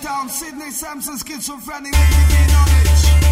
town. Sydney Sampson, schizophrenic, lady B knowledge.